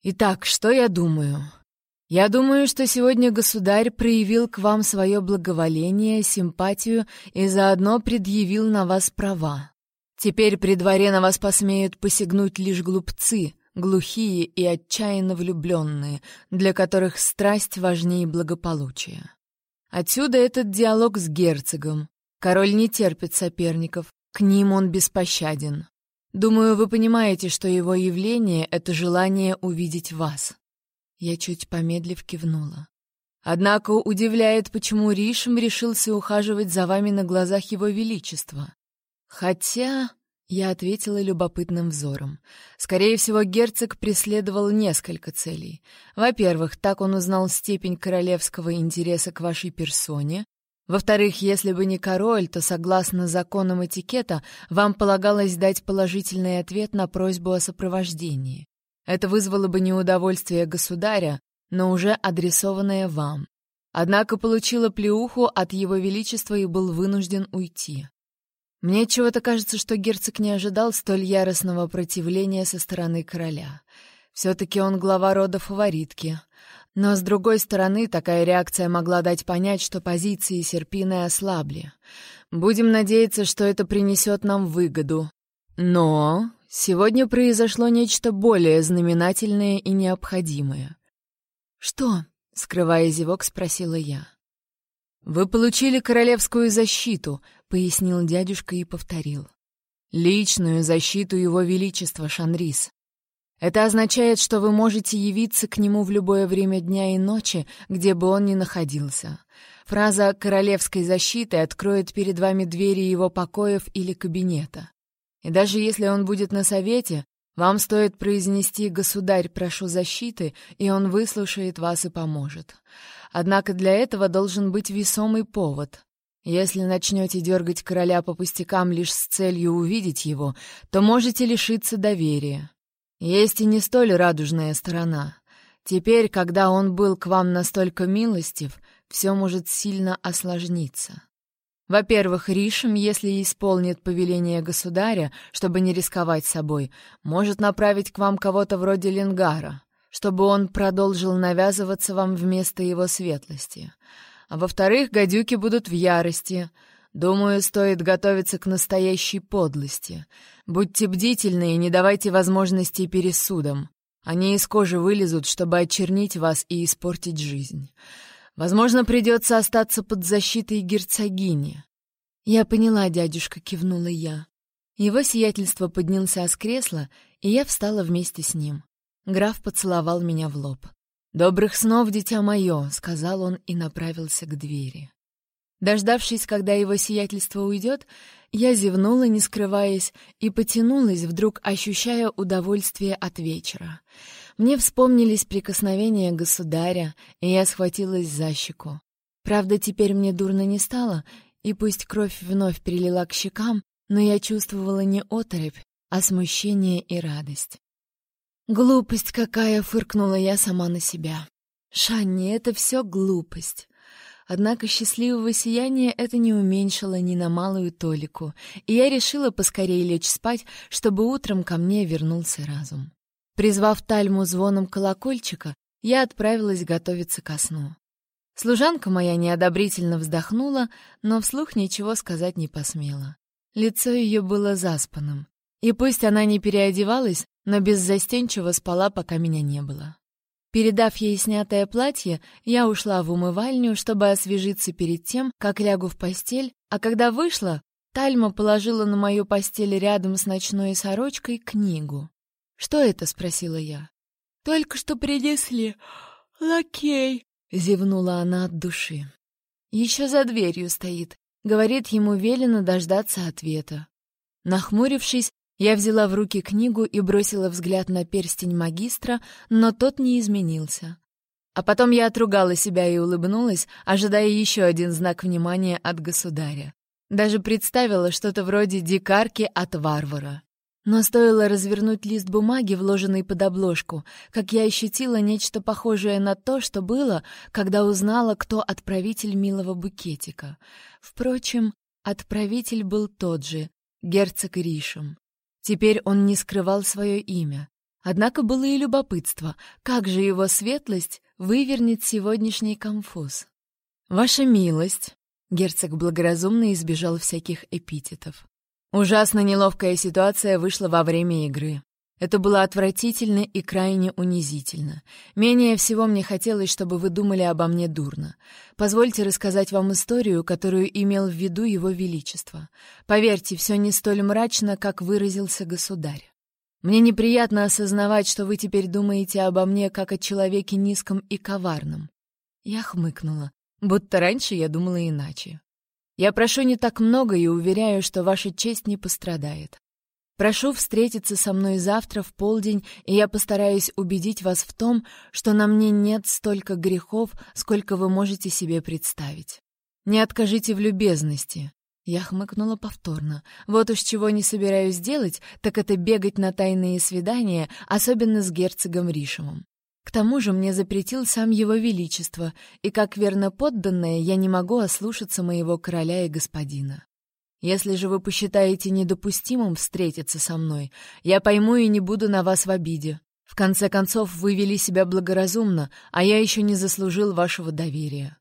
Speaker 1: «Итак, что я думаю?» «Я думаю, что сегодня государь проявил к вам свое благоволение, симпатию и заодно предъявил на вас права. Теперь при дворе на вас посмеют посягнуть лишь глупцы, глухие и отчаянно влюбленные, для которых страсть важнее благополучия. Отсюда этот диалог с герцогом. Король не терпит соперников, к ним он беспощаден. Думаю, вы понимаете, что его явление — это желание увидеть вас. Я чуть помедлив кивнула. Однако удивляет, почему Ришем решился ухаживать за вами на глазах его величества. Хотя... Я ответила любопытным взором. Скорее всего, герцог преследовал несколько целей. Во-первых, так он узнал степень королевского интереса к вашей персоне. Во-вторых, если бы не король, то, согласно законам этикета, вам полагалось дать положительный ответ на просьбу о сопровождении. Это вызвало бы неудовольствие государя, но уже адресованное вам. Однако получила плеуху от его величества и был вынужден уйти. Мне чего-то кажется, что герцог не ожидал столь яростного противления со стороны короля. Все-таки он глава рода фаворитки. Но, с другой стороны, такая реакция могла дать понять, что позиции Серпины ослабли. Будем надеяться, что это принесет нам выгоду. Но сегодня произошло нечто более знаменательное и необходимое. «Что?» — скрывая зевок, спросила я. «Вы получили королевскую защиту», — пояснил дядюшка и повторил. «Личную защиту Его Величества, Шанрис. Это означает, что вы можете явиться к нему в любое время дня и ночи, где бы он ни находился. Фраза «королевской защиты» откроет перед вами двери его покоев или кабинета. И даже если он будет на совете, вам стоит произнести «Государь, прошу защиты», и он выслушает вас и поможет. Однако для этого должен быть весомый повод. Если начнете дергать короля по пустякам лишь с целью увидеть его, то можете лишиться доверия. Есть и не столь радужная сторона. Теперь, когда он был к вам настолько милостив, все может сильно осложниться. Во-первых, Ришем, если исполнит повеление государя, чтобы не рисковать собой, может направить к вам кого-то вроде Ленгара, чтобы он продолжил навязываться вам вместо его светлости. А во-вторых, гадюки будут в ярости. Думаю, стоит готовиться к настоящей подлости. Будьте бдительны и не давайте возможности пересудам. Они из кожи вылезут, чтобы очернить вас и испортить жизнь. Возможно, придется остаться под защитой герцогини. Я поняла, дядюшка, кивнула я. Его сиятельство поднялся с кресла, и я встала вместе с ним. Граф поцеловал меня в лоб. «Добрых снов, дитя мое», — сказал он и направился к двери. Дождавшись, когда его сиятельство уйдет, я зевнула, не скрываясь, и потянулась, вдруг ощущая удовольствие от вечера. Мне вспомнились прикосновения государя, и я схватилась за щеку. Правда, теперь мне дурно не стало, и пусть кровь вновь перелила к щекам, но я чувствовала не оторопь, а смущение и радость. «Глупость какая!» — фыркнула я сама на себя. «Шанни, это все глупость!» Однако счастливого сияния это не уменьшило ни на малую толику, и я решила поскорее лечь спать, чтобы утром ко мне вернулся разум. Призвав Тальму звоном колокольчика, я отправилась готовиться ко сну. Служанка моя неодобрительно вздохнула, но вслух ничего сказать не посмела. Лицо ее было заспанным. И пусть она не переодевалась, но беззастенчиво спала, пока меня не было. Передав ей снятое платье, я ушла в умывальню, чтобы освежиться перед тем, как лягу в постель, а когда вышла, Тальма положила на мою постель рядом с ночной сорочкой книгу. «Что это?» — спросила я. «Только что принесли. Лакей!» — зевнула она от души. «Еще за дверью стоит. Говорит, ему велено дождаться ответа». Нахмурившись, я взяла в руки книгу и бросила взгляд на перстень магистра, но тот не изменился. А потом я отругала себя и улыбнулась, ожидая еще один знак внимания от государя. Даже представила что-то вроде дикарки от варвара. Но стоило развернуть лист бумаги, вложенный под обложку, как я ощутила нечто похожее на то, что было, когда узнала, кто отправитель милого букетика. Впрочем, отправитель был тот же, герцог Ришем. Теперь он не скрывал свое имя. Однако было и любопытство, как же его светлость вывернет сегодняшний конфуз. «Ваша милость!» — герцог благоразумно избежал всяких эпитетов. Ужасно неловкая ситуация вышла во время игры. Это было отвратительно и крайне унизительно. Менее всего мне хотелось, чтобы вы думали обо мне дурно. Позвольте рассказать вам историю, которую имел в виду Его Величество. Поверьте, все не столь мрачно, как выразился государь. Мне неприятно осознавать, что вы теперь думаете обо мне как о человеке низком и коварном. Я хмыкнула, будто раньше я думала иначе. Я прошу не так много и уверяю, что ваша честь не пострадает. Прошу встретиться со мной завтра в полдень, и я постараюсь убедить вас в том, что на мне нет столько грехов, сколько вы можете себе представить. Не откажите в любезности. Я хмыкнула повторно. Вот уж чего не собираюсь делать, так это бегать на тайные свидания, особенно с герцогом Ришемом. К тому же мне запретил сам его величество, и как верно подданная я не могу ослушаться моего короля и господина. Если же вы посчитаете недопустимым встретиться со мной, я пойму и не буду на вас в обиде. В конце концов, вы вели себя благоразумно, а я еще не заслужил вашего доверия.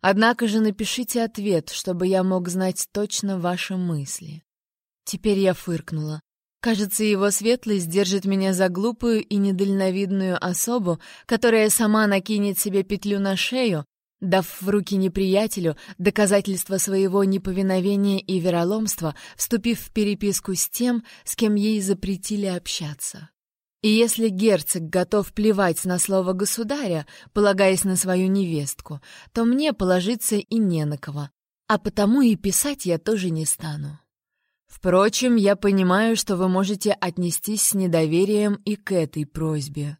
Speaker 1: Однако же напишите ответ, чтобы я мог знать точно ваши мысли. Теперь я фыркнула. Кажется, его светлость держит меня за глупую и недальновидную особу, которая сама накинет себе петлю на шею, дав в руки неприятелю доказательства своего неповиновения и вероломства, вступив в переписку с тем, с кем ей запретили общаться. И если герцог готов плевать на слово государя, полагаясь на свою невестку, то мне положиться и не на кого, а потому и писать я тоже не стану. Впрочем, я понимаю, что вы можете отнестись с недоверием и к этой просьбе.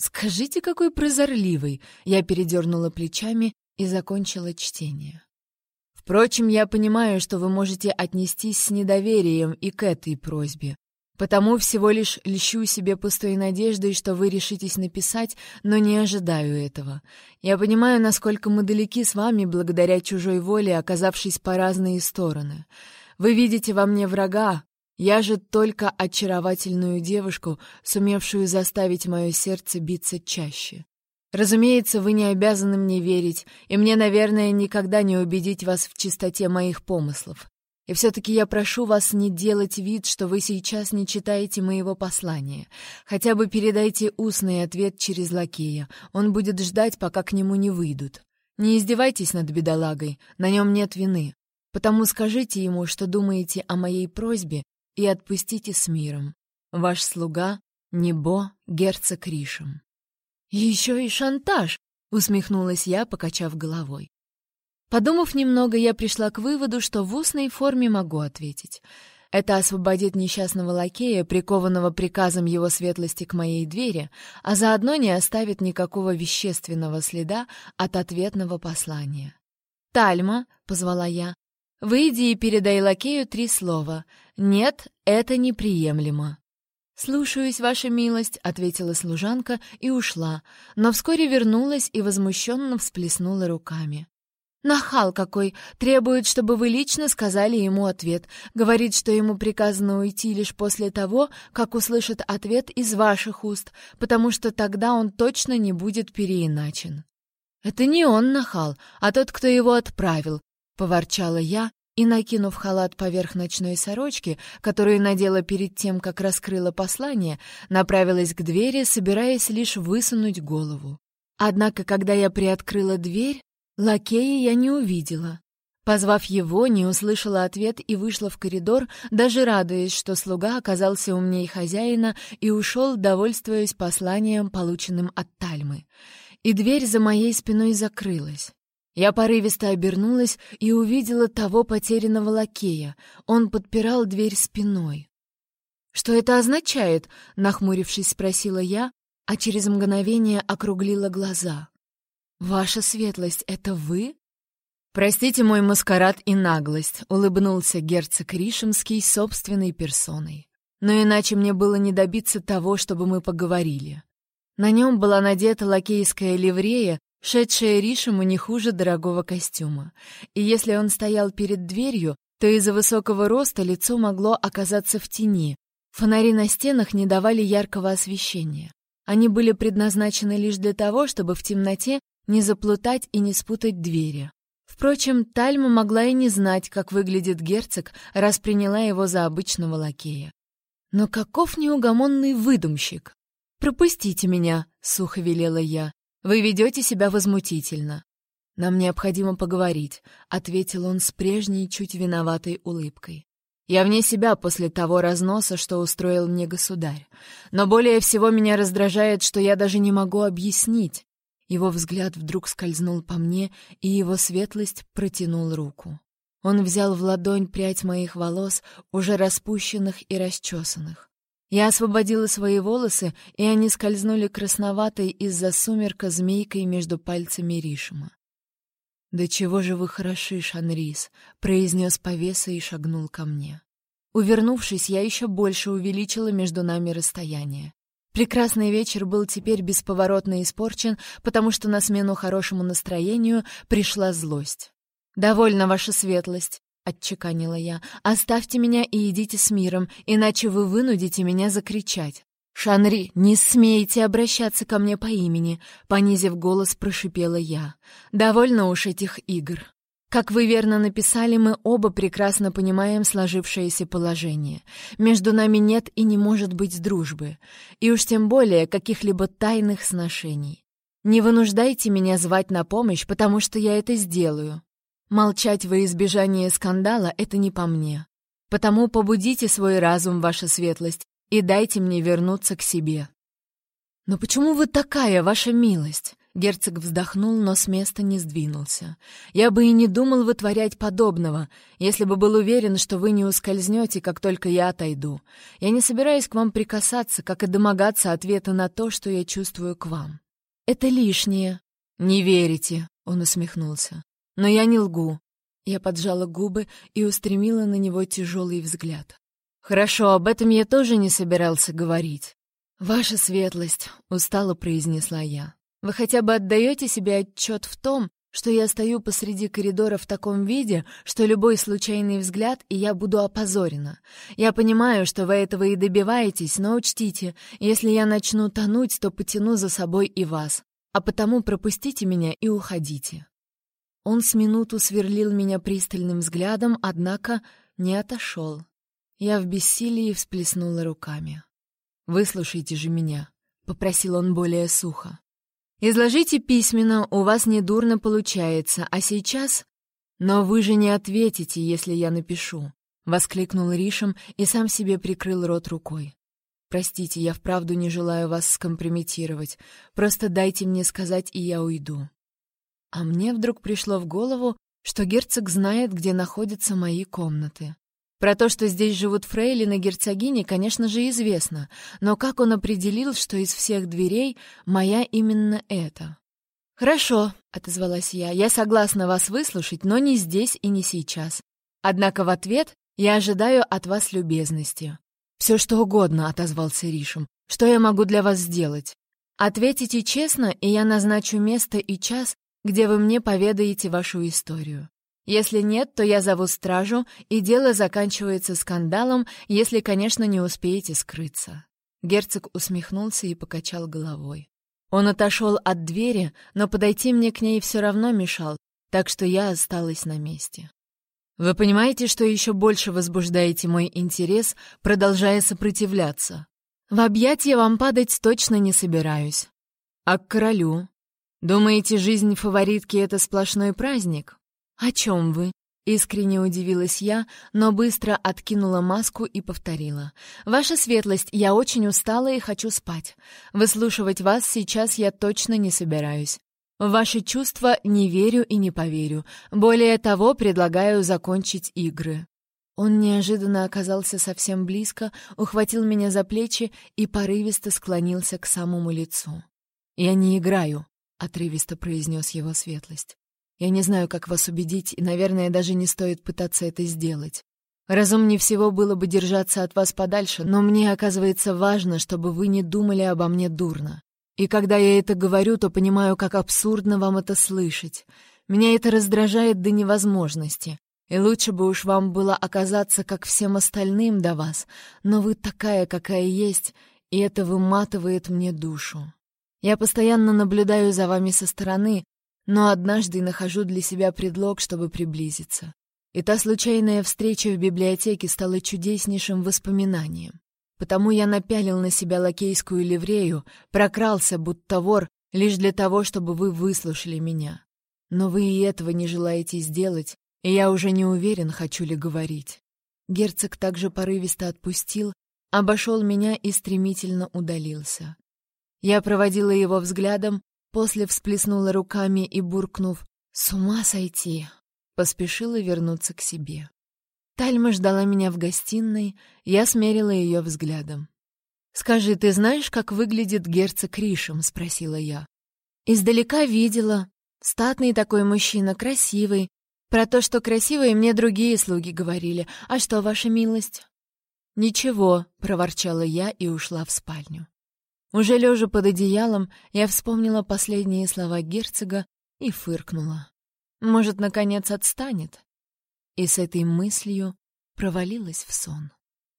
Speaker 1: Скажите, какой прозорливый! Я передернула плечами и закончила чтение. Впрочем, я понимаю, что вы можете отнестись с недоверием и к этой просьбе. Потому всего лишь льщу себе пустой надеждой, что вы решитесь написать, но не ожидаю этого. Я понимаю, насколько мы далеки с вами благодаря чужой воле, оказавшись по разные стороны. Вы видите во мне врага, я же только очаровательную девушку, сумевшую заставить мое сердце биться чаще. Разумеется, вы не обязаны мне верить, и мне, наверное, никогда не убедить вас в чистоте моих помыслов. И все-таки я прошу вас не делать вид, что вы сейчас не читаете моего послания. Хотя бы передайте устный ответ через лакея. Он будет ждать, пока к нему не выйдут. Не издевайтесь над бедолагой, на нем нет вины. Потому скажите ему, что думаете о моей просьбе, и отпустите с миром. Ваш слуга Небо, герцог Ришем». «Еще и шантаж!» — усмехнулась я, покачав головой. Подумав немного, я пришла к выводу, что в устной форме могу ответить. Это освободит несчастного лакея, прикованного приказом его светлости к моей двери, а заодно не оставит никакого вещественного следа от ответного послания. «Тальма», — позвала я, Выйди и передай лакею три слова. Нет, это неприемлемо. «Слушаюсь, ваша милость», — ответила служанка и ушла, но вскоре вернулась и возмущенно всплеснула руками. «Нахал какой! Требует, чтобы вы лично сказали ему ответ. Говорит, что ему приказано уйти лишь после того, как услышит ответ из ваших уст, потому что тогда он точно не будет переиначен». «Это не он нахал, а тот, кто его отправил», Поворчала я и, накинув халат поверх ночной сорочки, которую надела перед тем, как раскрыла послание, направилась к двери, собираясь лишь высунуть голову. Однако, когда я приоткрыла дверь, лакея я не увидела. Позвав его, не услышала ответ и вышла в коридор, даже радуясь, что слуга оказался умнее хозяина и ушел, довольствуясь посланием, полученным от Тальмы. И дверь за моей спиной закрылась. Я порывисто обернулась и увидела того потерянного лакея. Он подпирал дверь спиной. «Что это означает?» — нахмурившись, спросила я, а через мгновение округлила глаза. «Ваша светлость, это вы?» «Простите мой маскарад и наглость», — улыбнулся герцог Ришемский собственной персоной. «Но иначе мне было не добиться того, чтобы мы поговорили». На нем была надета лакейская ливрея шедшая Ришему не хуже дорогого костюма. И если он стоял перед дверью, то из-за высокого роста лицо могло оказаться в тени. Фонари на стенах не давали яркого освещения. Они были предназначены лишь для того, чтобы в темноте не заплутать и не спутать двери. Впрочем, Тальма могла и не знать, как выглядит герцог, раз приняла его за обычного лакея. Но каков неугомонный выдумщик! «Пропустите меня», — сухо велела я. Вы ведете себя возмутительно. Нам необходимо поговорить, ответил он с прежней чуть виноватой улыбкой. Я вне себя после того разноса, что устроил мне государь. Но более всего меня раздражает, что я даже не могу объяснить. Его взгляд вдруг скользнул по мне, и его светлость протянул руку. Он взял в ладонь прядь моих волос, уже распущенных и расчесанных. Я освободила свои волосы, и они скользнули красноватой из-за сумерка змейкой между пальцами Ришима. «Да чего же вы хороши, Шанрис!» — произнес повеса и шагнул ко мне. Увернувшись, я еще больше увеличила между нами расстояние. Прекрасный вечер был теперь бесповоротно испорчен, потому что на смену хорошему настроению пришла злость. «Довольно, ваша светлость!» — отчеканила я. «Оставьте меня и идите с миром, иначе вы вынудите меня закричать». «Шанри, не смейте обращаться ко мне по имени», — понизив голос, прошипела я. «Довольно уж этих игр. Как вы верно написали, мы оба прекрасно понимаем сложившееся положение. Между нами нет и не может быть дружбы, и уж тем более каких-либо тайных сношений. Не вынуждайте меня звать на помощь, потому что я это сделаю. Молчать во избежание скандала — это не по мне. Потому побудите свой разум, ваша светлость, и дайте мне вернуться к себе». «Но почему вы такая, ваша милость?» Герцог вздохнул, но с места не сдвинулся. «Я бы и не думал вытворять подобного, если бы был уверен, что вы не ускользнете, как только я отойду. Я не собираюсь к вам прикасаться, как и домогаться ответа на то, что я чувствую к вам. Это лишнее». «Не верите», — он усмехнулся. «Но я не лгу». Я поджала губы и устремила на него тяжелый взгляд. «Хорошо, об этом я тоже не собирался говорить». «Ваша светлость», — устало произнесла я. «Вы хотя бы отдаете себе отчет в том, что я стою посреди коридора в таком виде, что любой случайный взгляд, и я буду опозорена. Я понимаю, что вы этого и добиваетесь, но учтите, если я начну тонуть, то потяну за собой и вас. А потому пропустите меня и уходите». Он с минуту сверлил меня пристальным взглядом, однако не отошел. Я в бессилии всплеснула руками. «Выслушайте же меня», — попросил он более сухо. «Изложите письменно, у вас недурно получается, а сейчас...» «Но вы же не ответите, если я напишу», — воскликнул Ришем и сам себе прикрыл рот рукой. «Простите, я вправду не желаю вас скомпрометировать. Просто дайте мне сказать, и я уйду». А мне вдруг пришло в голову, что герцог знает, где находятся мои комнаты. Про то, что здесь живут фрейлины герцогини, конечно же, известно, но как он определил, что из всех дверей моя именно эта? «Хорошо», — отозвалась я, — «я согласна вас выслушать, но не здесь и не сейчас. Однако в ответ я ожидаю от вас любезности». «Все что угодно», — отозвался Ришем. «Что я могу для вас сделать?» «Ответите честно, и я назначу место и час, где вы мне поведаете вашу историю. Если нет, то я зову стражу, и дело заканчивается скандалом, если, конечно, не успеете скрыться». Герцог усмехнулся и покачал головой. Он отошел от двери, но подойти мне к ней все равно мешал, так что я осталась на месте. «Вы понимаете, что еще больше возбуждаете мой интерес, продолжая сопротивляться? В объятия вам падать точно не собираюсь. А к королю? Думаете, жизнь фаворитки — это сплошной праздник? «О чем вы?» — искренне удивилась я, но быстро откинула маску и повторила. «Ваша светлость, я очень устала и хочу спать. Выслушивать вас сейчас я точно не собираюсь. В ваши чувства не верю и не поверю. Более того, предлагаю закончить игры». Он неожиданно оказался совсем близко, ухватил меня за плечи и порывисто склонился к самому лицу. «Я не играю», — отрывисто произнес его светлость. Я не знаю, как вас убедить, и, наверное, даже не стоит пытаться это сделать. Разумнее всего было бы держаться от вас подальше, но мне, оказывается, важно, чтобы вы не думали обо мне дурно. И когда я это говорю, то понимаю, как абсурдно вам это слышать. Меня это раздражает до невозможности. И лучше бы уж вам было оказаться, как всем остальным до вас, но вы такая, какая есть, и это выматывает мне душу. Я постоянно наблюдаю за вами со стороны, но однажды нахожу для себя предлог, чтобы приблизиться. И та случайная встреча в библиотеке стала чудеснейшим воспоминанием. Потому я напялил на себя лакейскую ливрею, прокрался, будто вор, лишь для того, чтобы вы выслушали меня. Но вы и этого не желаете сделать, и я уже не уверен, хочу ли говорить. Герцог также порывисто отпустил, обошел меня и стремительно удалился. Я проводила его взглядом, После всплеснула руками и, буркнув «С ума сойти!», поспешила вернуться к себе. Тальма ждала меня в гостиной, я смерила ее взглядом. «Скажи, ты знаешь, как выглядит герцог Ришем?» — спросила я. «Издалека видела. Статный такой мужчина, красивый. Про то, что красивый, мне другие слуги говорили. А что, ваша милость?» «Ничего», — проворчала я и ушла в спальню. Уже лежа под одеялом, я вспомнила последние слова герцога и фыркнула. Может, наконец отстанет? и с этой мыслью провалилась в сон.